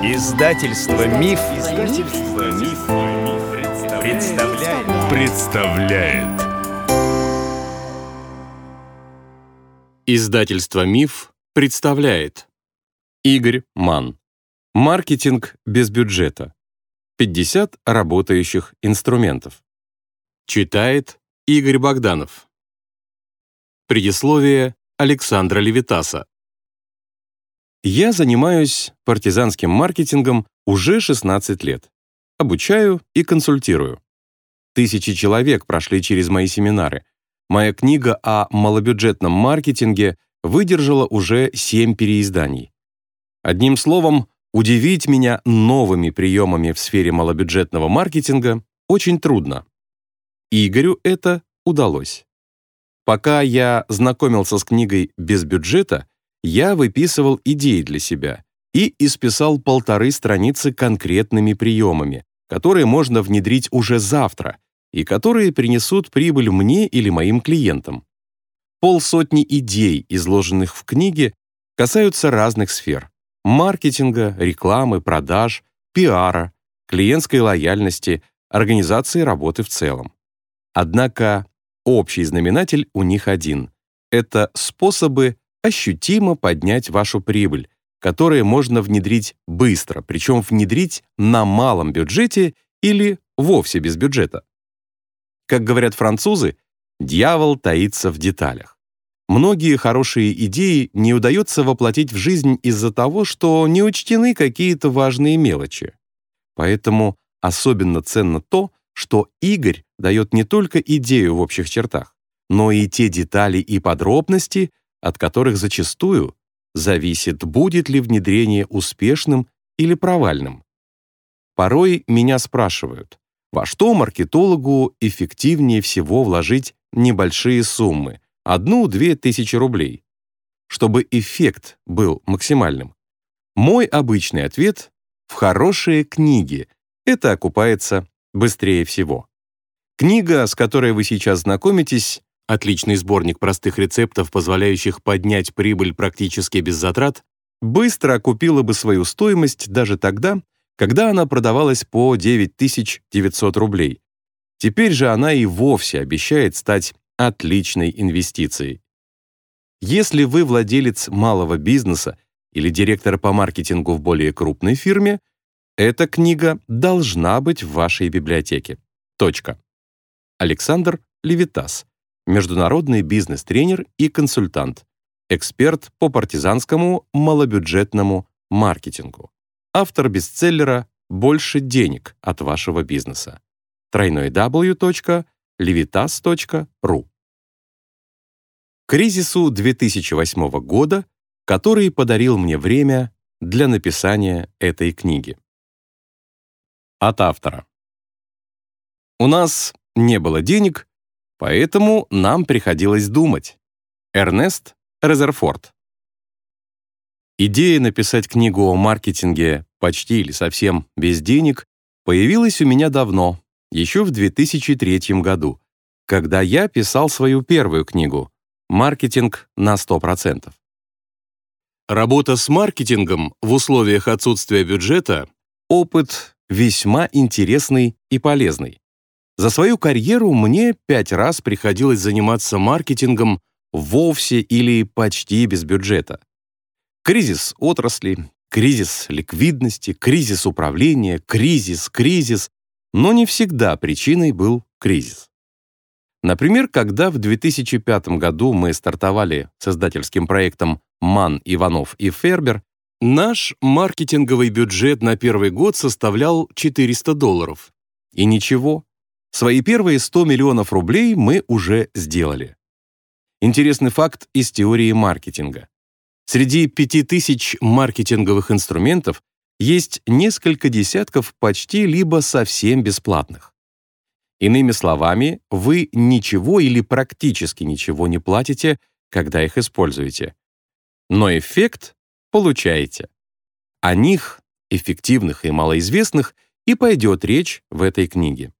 Издательство Миф, Издательство Миф, представляет. представляет. Издательство Миф представляет. Игорь Ман. Маркетинг без бюджета. 50 работающих инструментов. Читает Игорь Богданов. Предисловие Александра Левитаса. Я занимаюсь партизанским маркетингом уже 16 лет. Обучаю и консультирую. Тысячи человек прошли через мои семинары. Моя книга о малобюджетном маркетинге выдержала уже 7 переизданий. Одним словом, удивить меня новыми приемами в сфере малобюджетного маркетинга очень трудно. Игорю это удалось. Пока я знакомился с книгой «Без бюджета», я выписывал идеи для себя и исписал полторы страницы конкретными приемами, которые можно внедрить уже завтра и которые принесут прибыль мне или моим клиентам. Полсотни идей, изложенных в книге, касаются разных сфер – маркетинга, рекламы, продаж, пиара, клиентской лояльности, организации работы в целом. Однако общий знаменатель у них один – это способы ощутимо поднять вашу прибыль, которые можно внедрить быстро, причем внедрить на малом бюджете или вовсе без бюджета. Как говорят французы, дьявол таится в деталях. Многие хорошие идеи не удается воплотить в жизнь из-за того, что не учтены какие-то важные мелочи. Поэтому особенно ценно то, что Игорь дает не только идею в общих чертах, но и те детали и подробности, от которых зачастую зависит, будет ли внедрение успешным или провальным. Порой меня спрашивают, во что маркетологу эффективнее всего вложить небольшие суммы, одну-две тысячи рублей, чтобы эффект был максимальным. Мой обычный ответ — в хорошие книги. Это окупается быстрее всего. Книга, с которой вы сейчас знакомитесь, отличный сборник простых рецептов, позволяющих поднять прибыль практически без затрат, быстро окупила бы свою стоимость даже тогда, когда она продавалась по 9900 рублей. Теперь же она и вовсе обещает стать отличной инвестицией. Если вы владелец малого бизнеса или директор по маркетингу в более крупной фирме, эта книга должна быть в вашей библиотеке. Точка. Александр Левитас международный бизнес-тренер и консультант, эксперт по партизанскому малобюджетному маркетингу, автор бестселлера «Больше денег от вашего бизнеса». www.levitas.ru Кризису 2008 года, который подарил мне время для написания этой книги. От автора. У нас не было денег, Поэтому нам приходилось думать. Эрнест Резерфорд. Идея написать книгу о маркетинге почти или совсем без денег появилась у меня давно, еще в 2003 году, когда я писал свою первую книгу «Маркетинг на 100%». Работа с маркетингом в условиях отсутствия бюджета — опыт весьма интересный и полезный. За свою карьеру мне пять раз приходилось заниматься маркетингом вовсе или почти без бюджета. Кризис отрасли, кризис ликвидности, кризис управления, кризис, кризис, но не всегда причиной был кризис. Например, когда в 2005 году мы стартовали с издательским проектом «Ман, Иванов и Фербер», наш маркетинговый бюджет на первый год составлял 400 долларов. И ничего, Свои первые 100 миллионов рублей мы уже сделали. Интересный факт из теории маркетинга. Среди 5000 маркетинговых инструментов есть несколько десятков почти либо совсем бесплатных. Иными словами, вы ничего или практически ничего не платите, когда их используете. Но эффект получаете. О них, эффективных и малоизвестных, и пойдет речь в этой книге.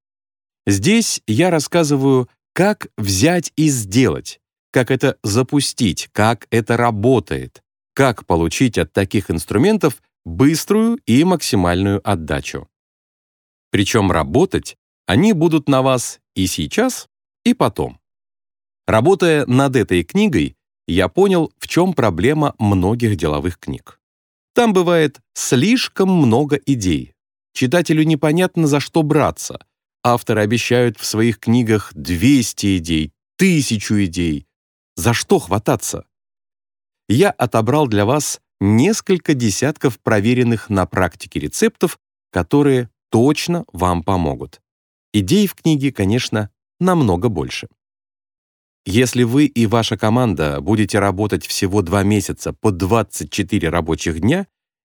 Здесь я рассказываю, как взять и сделать, как это запустить, как это работает, как получить от таких инструментов быструю и максимальную отдачу. Причем работать они будут на вас и сейчас, и потом. Работая над этой книгой, я понял, в чем проблема многих деловых книг. Там бывает слишком много идей. Читателю непонятно, за что браться. Авторы обещают в своих книгах 200 идей, тысячу идей. За что хвататься? Я отобрал для вас несколько десятков проверенных на практике рецептов, которые точно вам помогут. Идей в книге, конечно, намного больше. Если вы и ваша команда будете работать всего два месяца по 24 рабочих дня,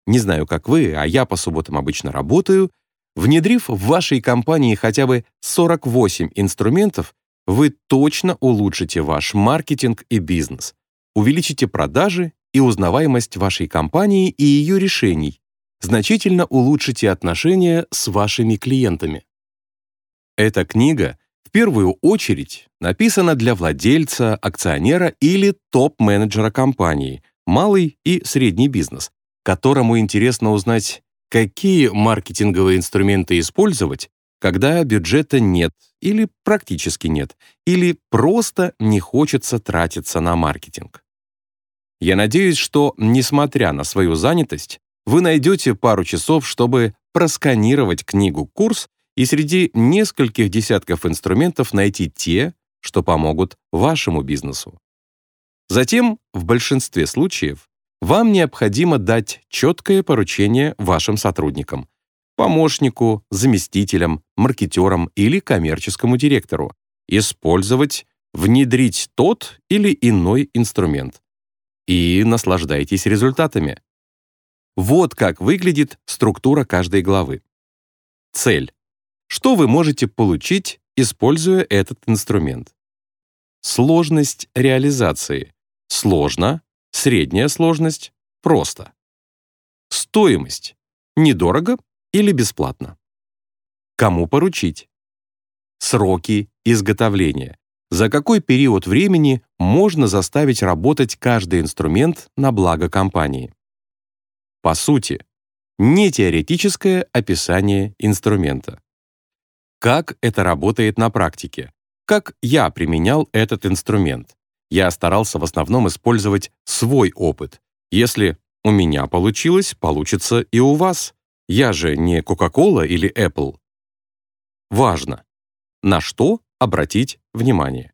не знаю, как вы, а я по субботам обычно работаю, внедрив в вашей компании хотя бы 48 инструментов, вы точно улучшите ваш маркетинг и бизнес, увеличите продажи и узнаваемость вашей компании и ее решений, значительно улучшите отношения с вашими клиентами. Эта книга в первую очередь написана для владельца, акционера или топ-менеджера компании, малый и средний бизнес, которому интересно узнать, какие маркетинговые инструменты использовать, когда бюджета нет или практически нет, или просто не хочется тратиться на маркетинг. Я надеюсь, что, несмотря на свою занятость, вы найдете пару часов, чтобы просканировать книгу-курс и среди нескольких десятков инструментов найти те, что помогут вашему бизнесу. Затем, в большинстве случаев, вам необходимо дать четкое поручение вашим сотрудникам, помощнику, заместителям, маркетерам или коммерческому директору, использовать, внедрить тот или иной инструмент. И наслаждайтесь результатами. Вот как выглядит структура каждой главы. Цель. Что вы можете получить, используя этот инструмент? Сложность реализации. Сложно, средняя сложность, просто. Стоимость. Недорого или бесплатно. Кому поручить? Сроки изготовления. За какой период времени можно заставить работать каждый инструмент на благо компании? По сути, не теоретическое описание инструмента. Как это работает на практике? Как я применял этот инструмент? Я старался в основном использовать свой опыт. Если у меня получилось, получится и у вас. Я же не Coca-Cola или Apple. Важно. На что обратить внимание?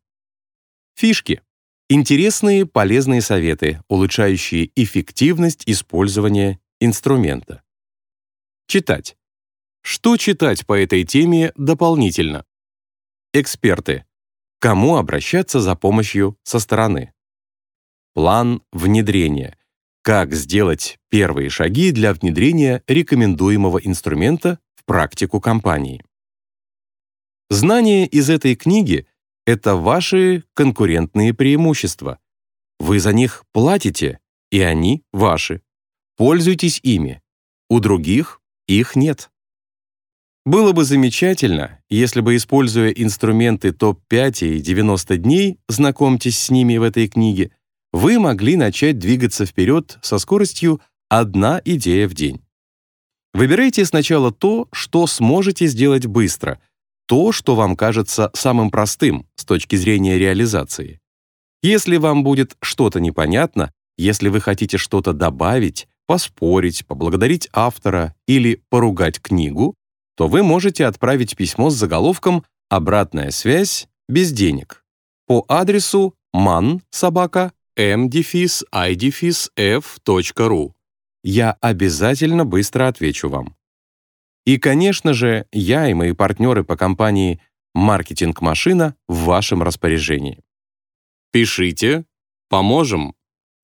Фишки. Интересные, полезные советы, улучшающие эффективность использования инструмента. Читать. Что читать по этой теме дополнительно? Эксперты. Кому обращаться за помощью со стороны? План внедрения. Как сделать первые шаги для внедрения рекомендуемого инструмента в практику компании? Знания из этой книги — это ваши конкурентные преимущества. Вы за них платите, и они ваши. Пользуйтесь ими. У других их нет. Было бы замечательно, если бы, используя инструменты топ-5 и 90 дней, знакомьтесь с ними в этой книге, вы могли начать двигаться вперед со скоростью одна идея в день. Выбирайте сначала то, что сможете сделать быстро, то, что вам кажется самым простым с точки зрения реализации. Если вам будет что-то непонятно, если вы хотите что-то добавить, поспорить, поблагодарить автора или поругать книгу, то вы можете отправить письмо с заголовком «Обратная связь без денег» по адресу man собака m-i-f.ru. Я обязательно быстро отвечу вам. И, конечно же, я и мои партнеры по компании «Маркетинг-машина» в вашем распоряжении. Пишите, поможем.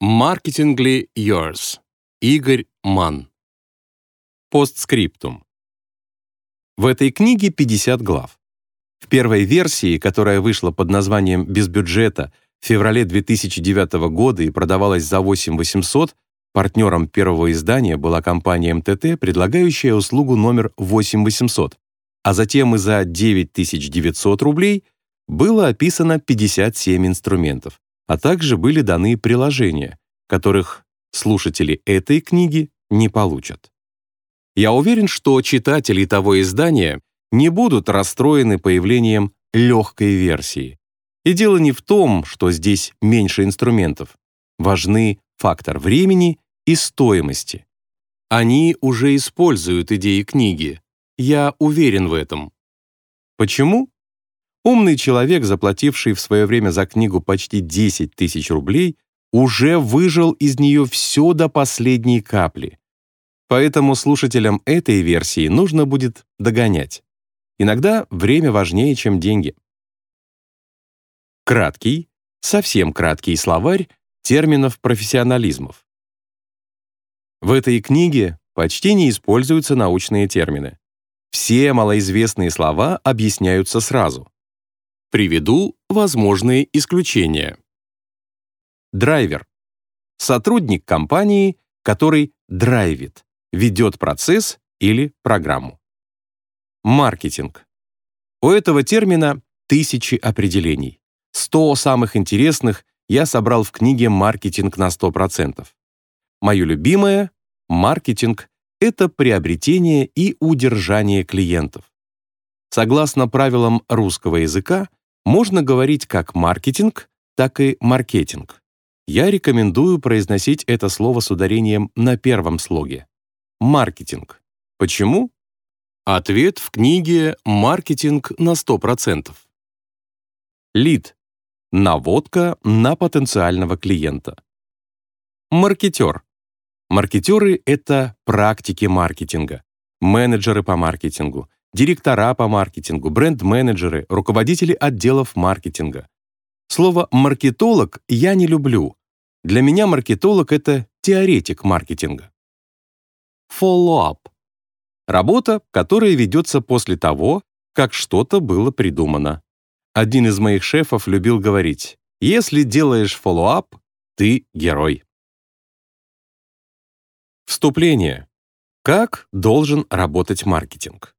Marketingly yours. Игорь Ман. Постскриптум. В этой книге 50 глав. В первой версии, которая вышла под названием «Без бюджета» в феврале 2009 года и продавалась за 8800, Партнером первого издания была компания МТТ, предлагающая услугу номер 8800, а затем и за 9900 рублей было описано 57 инструментов, а также были даны приложения, которых слушатели этой книги не получат. Я уверен, что читатели того издания не будут расстроены появлением легкой версии. И дело не в том, что здесь меньше инструментов. Важны фактор времени и стоимости. Они уже используют идеи книги. Я уверен в этом. Почему? Умный человек, заплативший в свое время за книгу почти 10 тысяч рублей, уже выжил из нее все до последней капли. Поэтому слушателям этой версии нужно будет догонять. Иногда время важнее, чем деньги. Краткий, совсем краткий словарь терминов профессионализмов. В этой книге почти не используются научные термины. Все малоизвестные слова объясняются сразу. Приведу возможные исключения. Драйвер. Сотрудник компании, который драйвит, ведет процесс или программу. Маркетинг. У этого термина тысячи определений. 100 самых интересных я собрал в книге «Маркетинг на 100%». Мое любимое — маркетинг — это приобретение и удержание клиентов. Согласно правилам русского языка, можно говорить как маркетинг, так и маркетинг. Я рекомендую произносить это слово с ударением на первом слоге. Маркетинг. Почему? Ответ в книге «Маркетинг на 100%». Лид. Наводка на потенциального клиента. Маркетер. Маркетеры — это практики маркетинга, менеджеры по маркетингу, директора по маркетингу, бренд-менеджеры, руководители отделов маркетинга. Слово «маркетолог» я не люблю. Для меня маркетолог — это теоретик маркетинга. Follow-up. Работа, которая ведется после того, как что-то было придумано. Один из моих шефов любил говорить, если делаешь follow-up, ты герой. Вступление. Как должен работать маркетинг?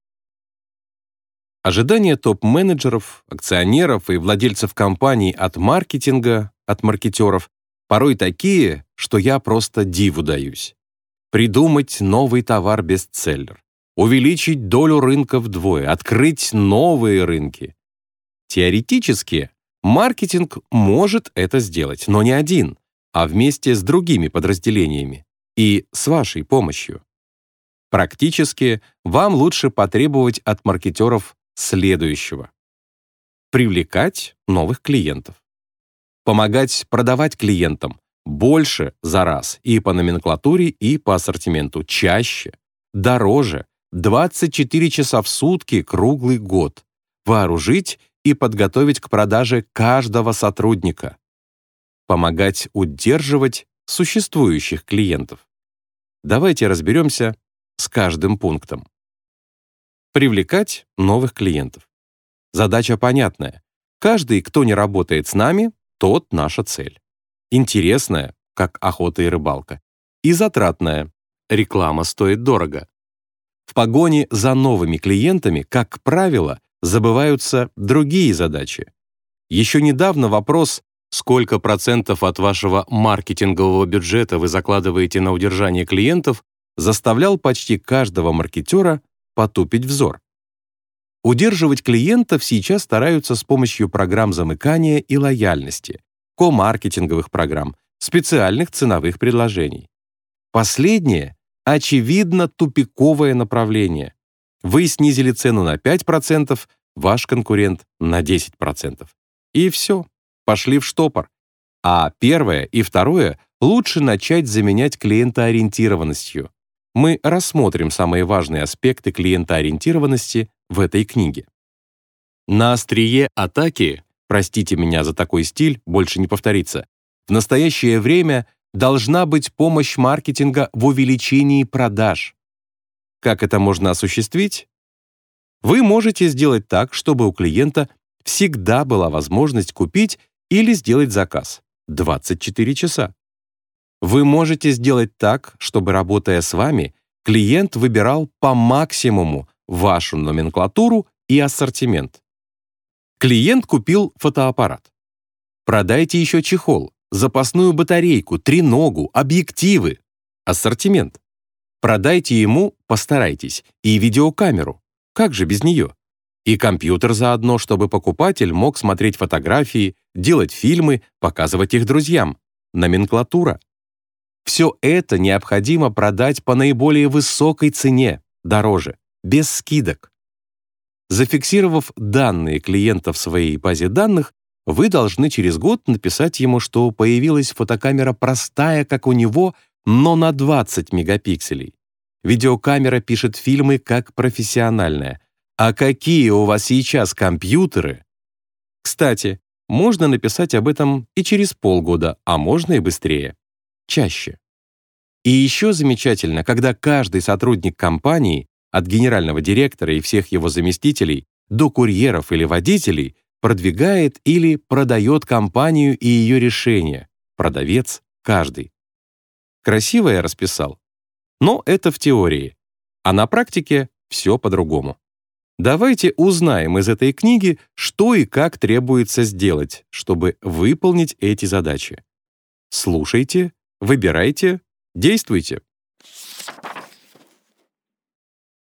Ожидания топ-менеджеров, акционеров и владельцев компаний от маркетинга, от маркетеров, порой такие, что я просто диву даюсь. Придумать новый товар-бестселлер, увеличить долю рынка вдвое, открыть новые рынки. Теоретически, маркетинг может это сделать, но не один, а вместе с другими подразделениями и с вашей помощью. Практически вам лучше потребовать от маркетеров следующего. Привлекать новых клиентов. Помогать продавать клиентам больше за раз и по номенклатуре, и по ассортименту, чаще, дороже, 24 часа в сутки круглый год. Вооружить и подготовить к продаже каждого сотрудника. Помогать удерживать существующих клиентов. Давайте разберемся с каждым пунктом привлекать новых клиентов. Задача понятная. Каждый, кто не работает с нами, тот наша цель. Интересная, как охота и рыбалка. И затратная. Реклама стоит дорого. В погоне за новыми клиентами, как правило, забываются другие задачи. Еще недавно вопрос, сколько процентов от вашего маркетингового бюджета вы закладываете на удержание клиентов, заставлял почти каждого маркетера потупить взор. Удерживать клиентов сейчас стараются с помощью программ замыкания и лояльности, ко-маркетинговых программ, специальных ценовых предложений. Последнее — очевидно тупиковое направление. Вы снизили цену на 5%, ваш конкурент — на 10%. И все, пошли в штопор. А первое и второе лучше начать заменять клиентоориентированностью. Мы рассмотрим самые важные аспекты клиентоориентированности в этой книге. На острие атаки, простите меня за такой стиль, больше не повторится, в настоящее время должна быть помощь маркетинга в увеличении продаж. Как это можно осуществить? Вы можете сделать так, чтобы у клиента всегда была возможность купить или сделать заказ 24 часа. Вы можете сделать так, чтобы, работая с вами, клиент выбирал по максимуму вашу номенклатуру и ассортимент. Клиент купил фотоаппарат. Продайте еще чехол, запасную батарейку, треногу, объективы. Ассортимент. Продайте ему, постарайтесь, и видеокамеру. Как же без нее? И компьютер заодно, чтобы покупатель мог смотреть фотографии, делать фильмы, показывать их друзьям. Номенклатура. Все это необходимо продать по наиболее высокой цене, дороже, без скидок. Зафиксировав данные клиента в своей базе данных, вы должны через год написать ему, что появилась фотокамера простая, как у него, но на 20 мегапикселей. Видеокамера пишет фильмы как профессиональная. А какие у вас сейчас компьютеры? Кстати, можно написать об этом и через полгода, а можно и быстрее. Чаще. И еще замечательно, когда каждый сотрудник компании, от генерального директора и всех его заместителей до курьеров или водителей, продвигает или продает компанию и ее решения. Продавец каждый. Красиво я расписал. Но это в теории. А на практике все по-другому. Давайте узнаем из этой книги, что и как требуется сделать, чтобы выполнить эти задачи. Слушайте, выбирайте, действуйте.